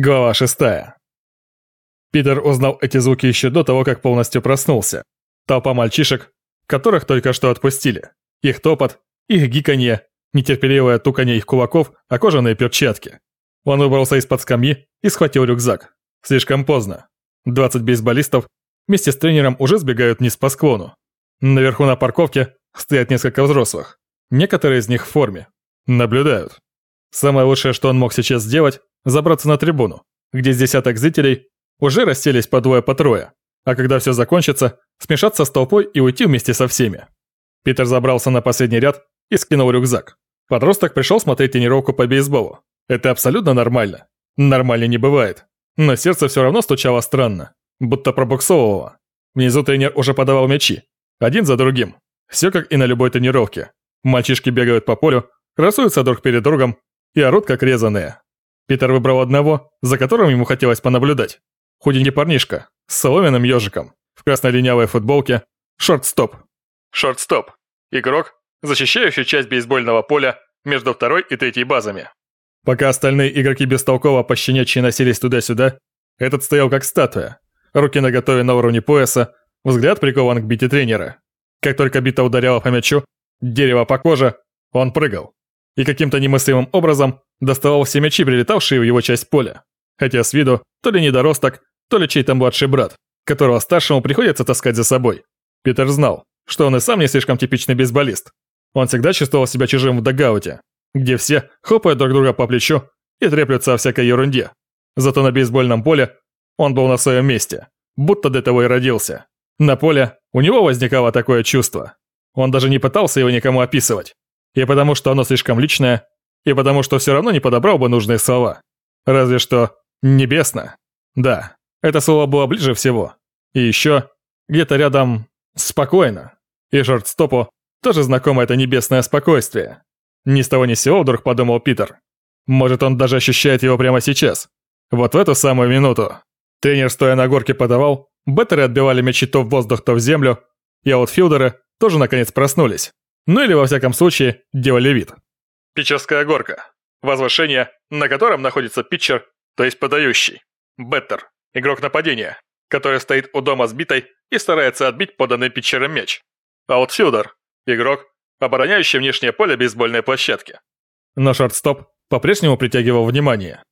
Глава шестая. Питер узнал эти звуки еще до того, как полностью проснулся. Толпа мальчишек, которых только что отпустили. Их топот, их гиканье, нетерпеливое туканье их кулаков о кожаные перчатки. Он выбрался из-под скамьи и схватил рюкзак. Слишком поздно. 20 бейсболистов вместе с тренером уже сбегают вниз по склону. Наверху на парковке стоят несколько взрослых. Некоторые из них в форме. Наблюдают. Самое лучшее, что он мог сейчас сделать, забраться на трибуну, где с десяток зрителей уже расселись по двое по трое, а когда все закончится, смешаться с толпой и уйти вместе со всеми. Питер забрался на последний ряд и скинул рюкзак. Подросток пришел смотреть тренировку по бейсболу. Это абсолютно нормально. Нормально не бывает. Но сердце все равно стучало странно, будто пробуксовывало. Внизу тренер уже подавал мячи. Один за другим. Все как и на любой тренировке. Мальчишки бегают по полю, красуются друг перед другом и орут как резаные. Питер выбрал одного, за которым ему хотелось понаблюдать. Худенький парнишка, с соломенным ежиком, в красной линявой футболке, шорт-стоп. Шорт-стоп. Игрок, защищающий часть бейсбольного поля между второй и третьей базами. Пока остальные игроки бестолково пощенячьи носились туда-сюда, этот стоял как статуя. Руки наготове на уровне пояса, взгляд прикован к бите тренера. Как только бита ударяла по мячу, дерево по коже, он прыгал. И каким-то немыслимым образом доставал все мячи, прилетавшие в его часть поля. Хотя с виду то ли недоросток, то ли чей-то младший брат, которого старшему приходится таскать за собой. Питер знал, что он и сам не слишком типичный бейсболист. Он всегда чувствовал себя чужим в дагауте, где все хлопают друг друга по плечу и треплются о всякой ерунде. Зато на бейсбольном поле он был на своем месте, будто до того и родился. На поле у него возникало такое чувство. Он даже не пытался его никому описывать. И потому что оно слишком личное, и потому что все равно не подобрал бы нужные слова. Разве что «небесно». Да, это слово было ближе всего. И еще где-то рядом «спокойно». И шортстопу тоже знакомо это небесное спокойствие. Ни с того ни с сего вдруг подумал Питер. Может, он даже ощущает его прямо сейчас. Вот в эту самую минуту. Тренер, стоя на горке, подавал, беттеры отбивали мячи то в воздух, то в землю, и аутфилдеры тоже наконец проснулись. Ну или во всяком случае, делали вид. Питчерская горка. Возвышение, на котором находится питчер, то есть подающий. Беттер. Игрок нападения, который стоит у дома сбитой и старается отбить поданный питчером мяч. Аутфилдер. Игрок, обороняющий внешнее поле бейсбольной площадки. Но шортстоп по-прежнему притягивал внимание.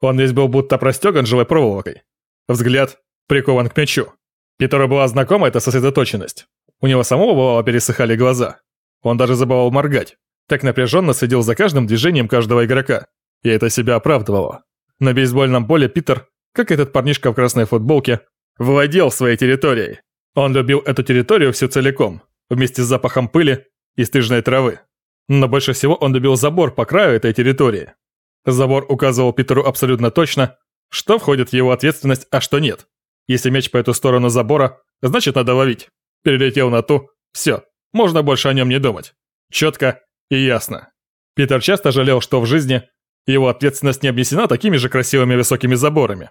Он весь был будто простеган живой проволокой. Взгляд прикован к мячу. Питеру была знакома эта сосредоточенность. У него самого бывало пересыхали глаза. Он даже забывал моргать так напряженно следил за каждым движением каждого игрока. И это себя оправдывало. На бейсбольном поле Питер, как этот парнишка в красной футболке, владел своей территорией. Он любил эту территорию всю целиком, вместе с запахом пыли и стрижной травы. Но больше всего он любил забор по краю этой территории. Забор указывал Питеру абсолютно точно, что входит в его ответственность, а что нет. Если мяч по эту сторону забора, значит надо ловить. Перелетел на ту, все, можно больше о нем не думать. Четко и ясно. Питер часто жалел, что в жизни его ответственность не обнесена такими же красивыми высокими заборами,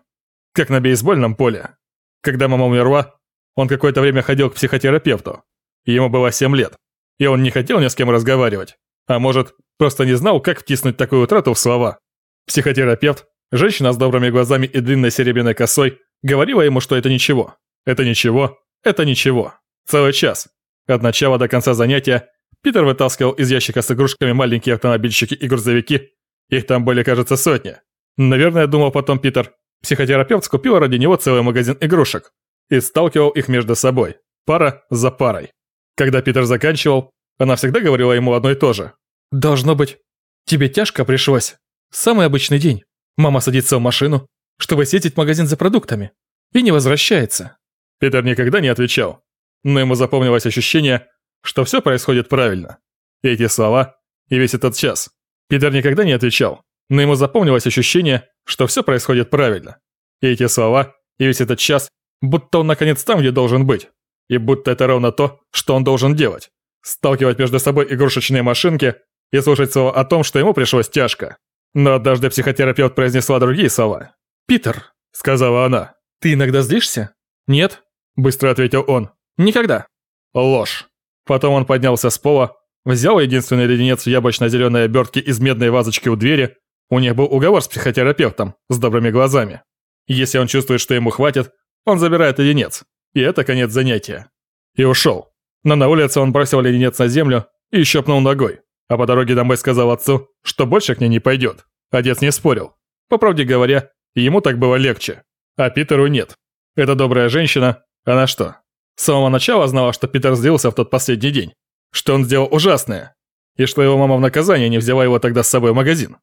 как на бейсбольном поле. Когда мама умерла, он какое-то время ходил к психотерапевту. Ему было 7 лет, и он не хотел ни с кем разговаривать. А может, просто не знал, как втиснуть такую утрату в слова. Психотерапевт, женщина с добрыми глазами и длинной серебряной косой, говорила ему, что это ничего. Это ничего, это ничего. Целый час. От начала до конца занятия Питер вытаскивал из ящика с игрушками маленькие автомобильчики и грузовики. Их там были, кажется, сотни. Наверное, думал потом Питер, психотерапевт скупил ради него целый магазин игрушек и сталкивал их между собой, пара за парой. Когда Питер заканчивал, она всегда говорила ему одно и то же. «Должно быть, тебе тяжко пришлось. Самый обычный день. Мама садится в машину, чтобы съездить в магазин за продуктами, и не возвращается». Питер никогда не отвечал, но ему запомнилось ощущение, что все происходит правильно. Эти слова, и весь этот час. Питер никогда не отвечал, но ему запомнилось ощущение, что все происходит правильно. Эти слова, и весь этот час, будто он наконец там, где должен быть. И будто это ровно то, что он должен делать. Сталкивать между собой игрушечные машинки и слушать слова о том, что ему пришлось тяжко. Но однажды психотерапевт произнесла другие слова. «Питер», — сказала она, — «ты иногда злишься?» «Нет», — быстро ответил он. «Никогда». Ложь. Потом он поднялся с пола, взял единственный леденец в яблочно-зеленой обертке из медной вазочки у двери У них был уговор с психотерапевтом, с добрыми глазами. Если он чувствует, что ему хватит, он забирает леденец. И это конец занятия. И ушел. Но на улице он бросил леденец на землю и щепнул ногой. А по дороге домой сказал отцу, что больше к ней не пойдет. Отец не спорил. По правде говоря, ему так было легче. А Питеру нет. Эта добрая женщина, она что? С самого начала знала, что Питер злился в тот последний день. Что он сделал ужасное. И что его мама в наказание не взяла его тогда с собой в магазин.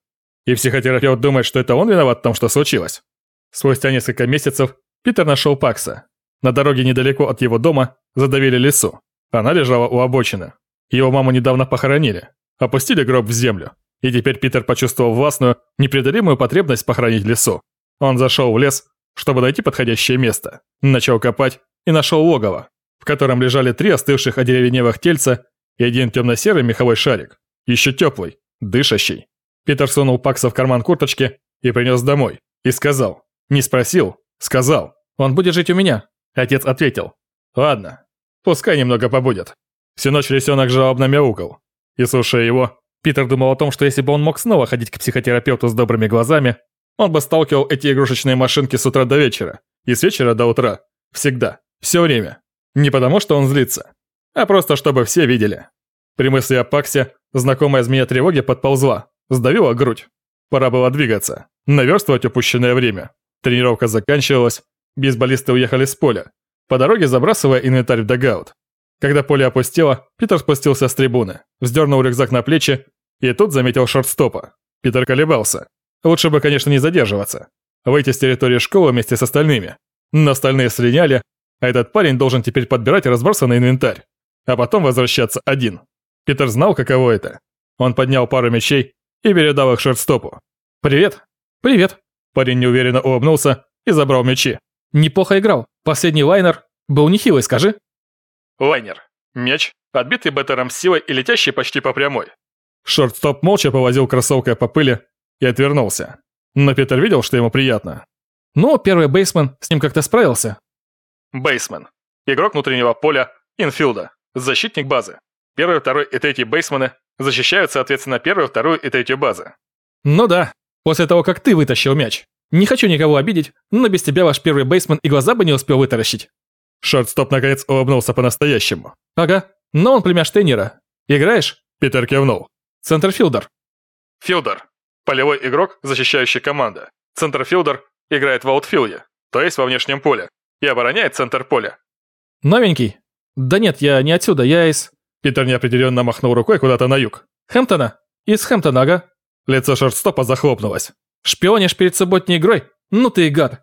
И психотерапевт думает, что это он виноват в том, что случилось. Спустя несколько месяцев Питер нашел Пакса. На дороге недалеко от его дома задавили лесу. Она лежала у обочины. Его маму недавно похоронили. Опустили гроб в землю. И теперь Питер почувствовал властную, непреодолимую потребность похоронить лесу. Он зашел в лес, чтобы найти подходящее место. Начал копать и нашел логово, в котором лежали три остывших одеревенелых тельца и один темно-серый меховой шарик. Еще теплый, дышащий. Питер сунул Пакса в карман курточки и принес домой. И сказал, не спросил, сказал. «Он будет жить у меня», – отец ответил. «Ладно, пускай немного побудет». Всю ночь лисенок жалобно мяукал. И слушая его, Питер думал о том, что если бы он мог снова ходить к психотерапевту с добрыми глазами, он бы сталкивал эти игрушечные машинки с утра до вечера, и с вечера до утра. Всегда. Все время. Не потому, что он злится, а просто чтобы все видели. При мысли о Паксе знакомая змея тревоги подползла, сдавила грудь. Пора было двигаться, наверстывать упущенное время. Тренировка заканчивалась, бейсболисты уехали с поля, по дороге забрасывая инвентарь в дагаут. Когда поле опустело, Питер спустился с трибуны, вздернул рюкзак на плечи и тут заметил шортстопа. Питер колебался. Лучше бы, конечно, не задерживаться. Выйти с территории школы вместе с остальными. Но остальные слиняли, а этот парень должен теперь подбирать разбросанный инвентарь. А потом возвращаться один. Питер знал, каково это. Он поднял пару мечей и передал их шортстопу. «Привет!» «Привет!» Парень неуверенно улыбнулся и забрал мечи. «Неплохо играл. Последний лайнер был нехилый, скажи». Лайнер. Мяч, отбитый беттером силой и летящий почти по прямой. Шортстоп молча повозил кроссовкой по пыли и отвернулся. Но Питер видел, что ему приятно. Ну, первый бейсмен с ним как-то справился. Бейсмен. Игрок внутреннего поля, инфилда, защитник базы. Первый, второй и третий бейсмены защищают, соответственно, первую, вторую и третью базы. Ну да, после того, как ты вытащил мяч. Не хочу никого обидеть, но без тебя ваш первый бейсмен и глаза бы не успел вытаращить. Шортстоп наконец улыбнулся по-настоящему. Ага, но он племяш тренера. Играешь? Питер кивнул. Центрфилдер. Филдер. Полевой игрок, защищающий команду. Центрфилдер играет в аутфилде, то есть во внешнем поле, и обороняет центр поля. Новенький? Да нет, я не отсюда, я из... Питер неопределенно махнул рукой куда-то на юг. Хэмптона? Из Хэмптона, ага. Лицо шортстопа захлопнулось. Шпионишь перед субботней игрой? Ну ты и гад.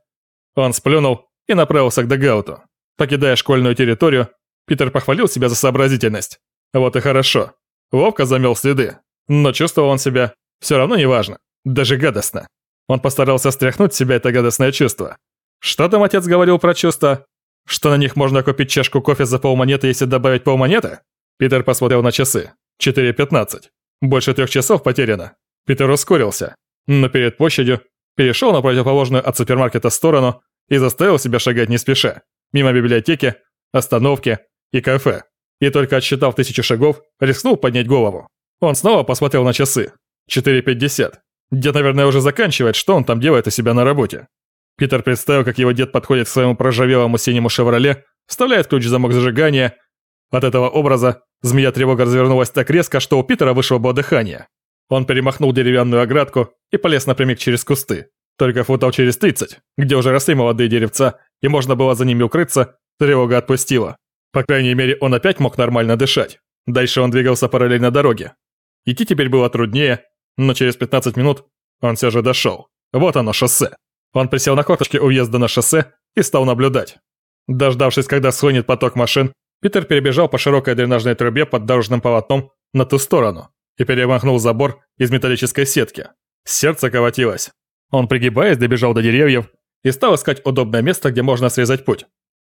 Он сплюнул и направился к Дегауту. Покидая школьную территорию, Питер похвалил себя за сообразительность. Вот и хорошо. Вовка замел следы, но чувствовал он себя все равно неважно, даже гадостно. Он постарался стряхнуть с себя это гадостное чувство. Что там отец говорил про чувства? Что на них можно купить чашку кофе за полмонеты, если добавить полмонеты? Питер посмотрел на часы. 4.15. Больше трех часов потеряно. Питер ускорился, но перед площадью перешел на противоположную от супермаркета сторону и заставил себя шагать не спеша мимо библиотеки, остановки и кафе. И только отсчитав тысячу шагов, рискнул поднять голову. Он снова посмотрел на часы. 4.50. Дед, наверное, уже заканчивает, что он там делает у себя на работе. Питер представил, как его дед подходит к своему проржавелому синему «Шевроле», вставляет ключ в замок зажигания. От этого образа змея тревога развернулась так резко, что у Питера вышло бы дыхание. Он перемахнул деревянную оградку и полез напрямик через кусты. Только футов через 30, где уже росли молодые деревца, и можно было за ними укрыться, тревога отпустила. По крайней мере, он опять мог нормально дышать. Дальше он двигался параллельно дороге. Идти теперь было труднее, но через 15 минут он все же дошел. Вот оно, шоссе. Он присел на корточки у въезда на шоссе и стал наблюдать. Дождавшись, когда схлынет поток машин, Питер перебежал по широкой дренажной трубе под дорожным полотном на ту сторону и перемахнул забор из металлической сетки. Сердце колотилось. Он, пригибаясь, добежал до деревьев и стал искать удобное место, где можно срезать путь.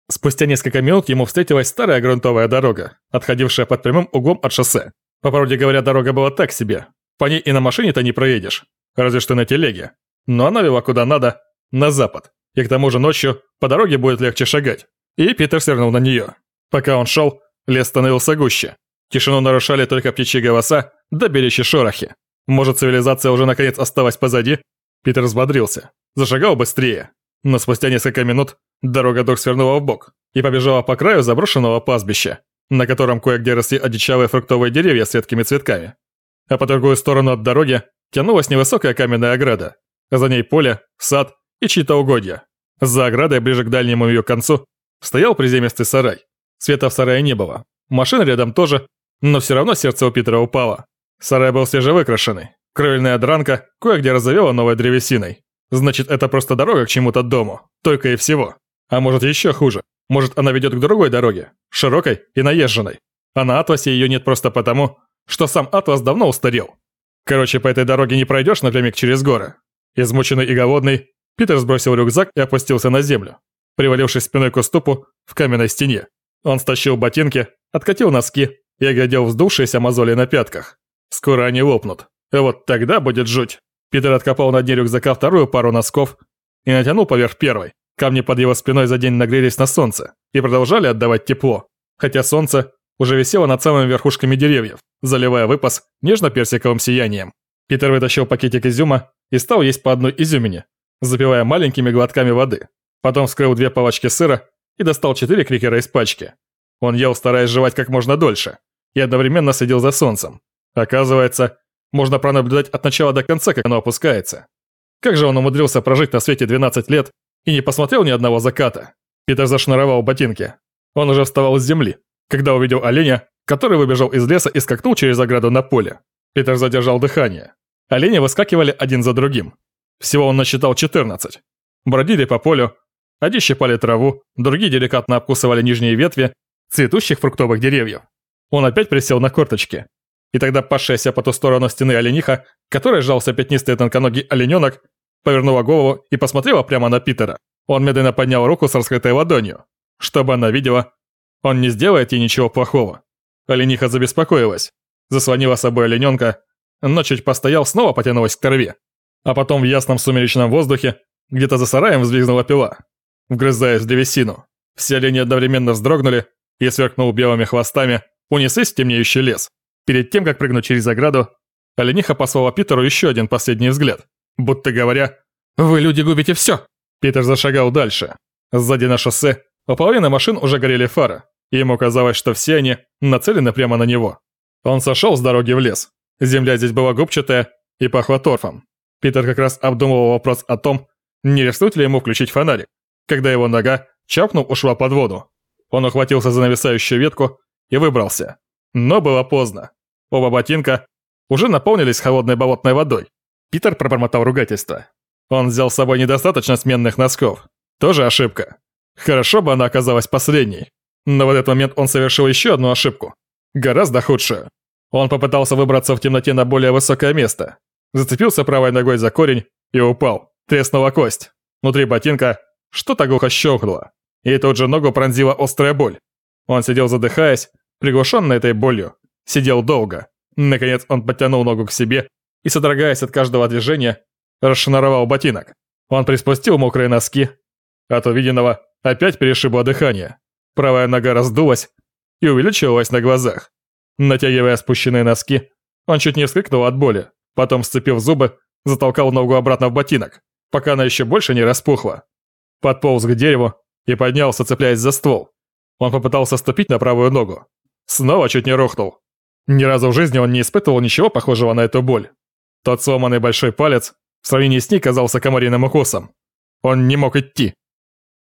Спустя несколько минут ему встретилась старая грунтовая дорога, отходившая под прямым углом от шоссе. По правде говоря, дорога была так себе. По ней и на машине-то не проедешь, разве что на телеге. Но она вела куда надо, на запад. И к тому же ночью по дороге будет легче шагать. И Питер свернул на нее. Пока он шел, лес становился гуще. Тишину нарушали только птичьи голоса да белящие шорохи. Может, цивилизация уже наконец осталась позади? Питер взбодрился, зашагал быстрее. Но спустя несколько минут дорога вдруг свернула в бок и побежала по краю заброшенного пастбища, на котором кое-где росли одичалые фруктовые деревья с редкими цветками. А по другую сторону от дороги тянулась невысокая каменная ограда, за ней поле, сад и чьи-то угодья. За оградой, ближе к дальнему ее концу, стоял приземистый сарай. Света в сарае не было. Машин рядом тоже, но все равно сердце у Питера упало. Сарай был свежевыкрашенный. Крыльная дранка кое-где разовела новой древесиной. Значит, это просто дорога к чему-то дому. Только и всего. А может еще хуже. Может, она ведет к другой дороге. Широкой и наезженной. А на Атласе ее нет просто потому, что сам Атлас давно устарел. Короче, по этой дороге не пройдешь напрямик через горы. Измученный и голодный, Питер сбросил рюкзак и опустился на землю, привалившись спиной к уступу в каменной стене. Он стащил ботинки, откатил носки и оглядел вздувшиеся мозоли на пятках. Скоро они лопнут. Вот тогда будет жуть. Питер откопал на дне рюкзака вторую пару носков и натянул поверх первой. Камни под его спиной за день нагрелись на солнце и продолжали отдавать тепло, хотя солнце уже висело над самыми верхушками деревьев, заливая выпас нежно-персиковым сиянием. Питер вытащил пакетик изюма и стал есть по одной изюмине, запивая маленькими глотками воды. Потом вскрыл две палочки сыра и достал четыре крикера из пачки. Он ел, стараясь жевать как можно дольше, и одновременно следил за солнцем. Оказывается, можно пронаблюдать от начала до конца, как оно опускается. Как же он умудрился прожить на свете 12 лет и не посмотрел ни одного заката? Питер зашнуровал ботинки. Он уже вставал с земли, когда увидел оленя, который выбежал из леса и скакнул через ограду на поле. Питер задержал дыхание. Олени выскакивали один за другим. Всего он насчитал 14. Бродили по полю, одни щипали траву, другие деликатно обкусывали нижние ветви цветущих фруктовых деревьев. Он опять присел на корточки. И тогда пасшаяся по ту сторону стены олениха, которой сжался пятнистый тонконогий олененок, повернула голову и посмотрела прямо на Питера. Он медленно поднял руку с раскрытой ладонью. Чтобы она видела, он не сделает ей ничего плохого. Олениха забеспокоилась, заслонила собой олененка, но чуть постоял, снова потянулась к траве. А потом в ясном сумеречном воздухе где-то за сараем взвизгнула пила, вгрызаясь в древесину. Все олени одновременно вздрогнули и, сверкнул белыми хвостами, унеслись в темнеющий лес. Перед тем, как прыгнуть через ограду, олениха послала Питеру еще один последний взгляд, будто говоря «Вы, люди, губите все!» Питер зашагал дальше. Сзади на шоссе у половины машин уже горели фары, и ему казалось, что все они нацелены прямо на него. Он сошел с дороги в лес. Земля здесь была губчатая и пахла торфом. Питер как раз обдумывал вопрос о том, не рискнуть ли ему включить фонарик, когда его нога, чапнув, ушла под воду. Он ухватился за нависающую ветку и выбрался. Но было поздно. Оба ботинка уже наполнились холодной болотной водой. Питер пробормотал ругательство. Он взял с собой недостаточно сменных носков. Тоже ошибка. Хорошо бы она оказалась последней. Но в этот момент он совершил еще одну ошибку. Гораздо худшую. Он попытался выбраться в темноте на более высокое место. Зацепился правой ногой за корень и упал. Треснула кость. Внутри ботинка что-то глухо щелкнуло. И тут же ногу пронзила острая боль. Он сидел задыхаясь, приглушенный этой болью. Сидел долго. Наконец он подтянул ногу к себе и, содрогаясь от каждого движения, расшнуровал ботинок. Он приспустил мокрые носки. От увиденного опять перешибло дыхание. Правая нога раздулась и увеличивалась на глазах. Натягивая спущенные носки, он чуть не вскрикнул от боли. Потом, сцепив зубы, затолкал ногу обратно в ботинок, пока она еще больше не распухла. Подполз к дереву и поднялся, цепляясь за ствол. Он попытался ступить на правую ногу. Снова чуть не рухнул. Ни разу в жизни он не испытывал ничего похожего на эту боль. Тот сломанный большой палец в сравнении с ней казался комариным укусом. Он не мог идти.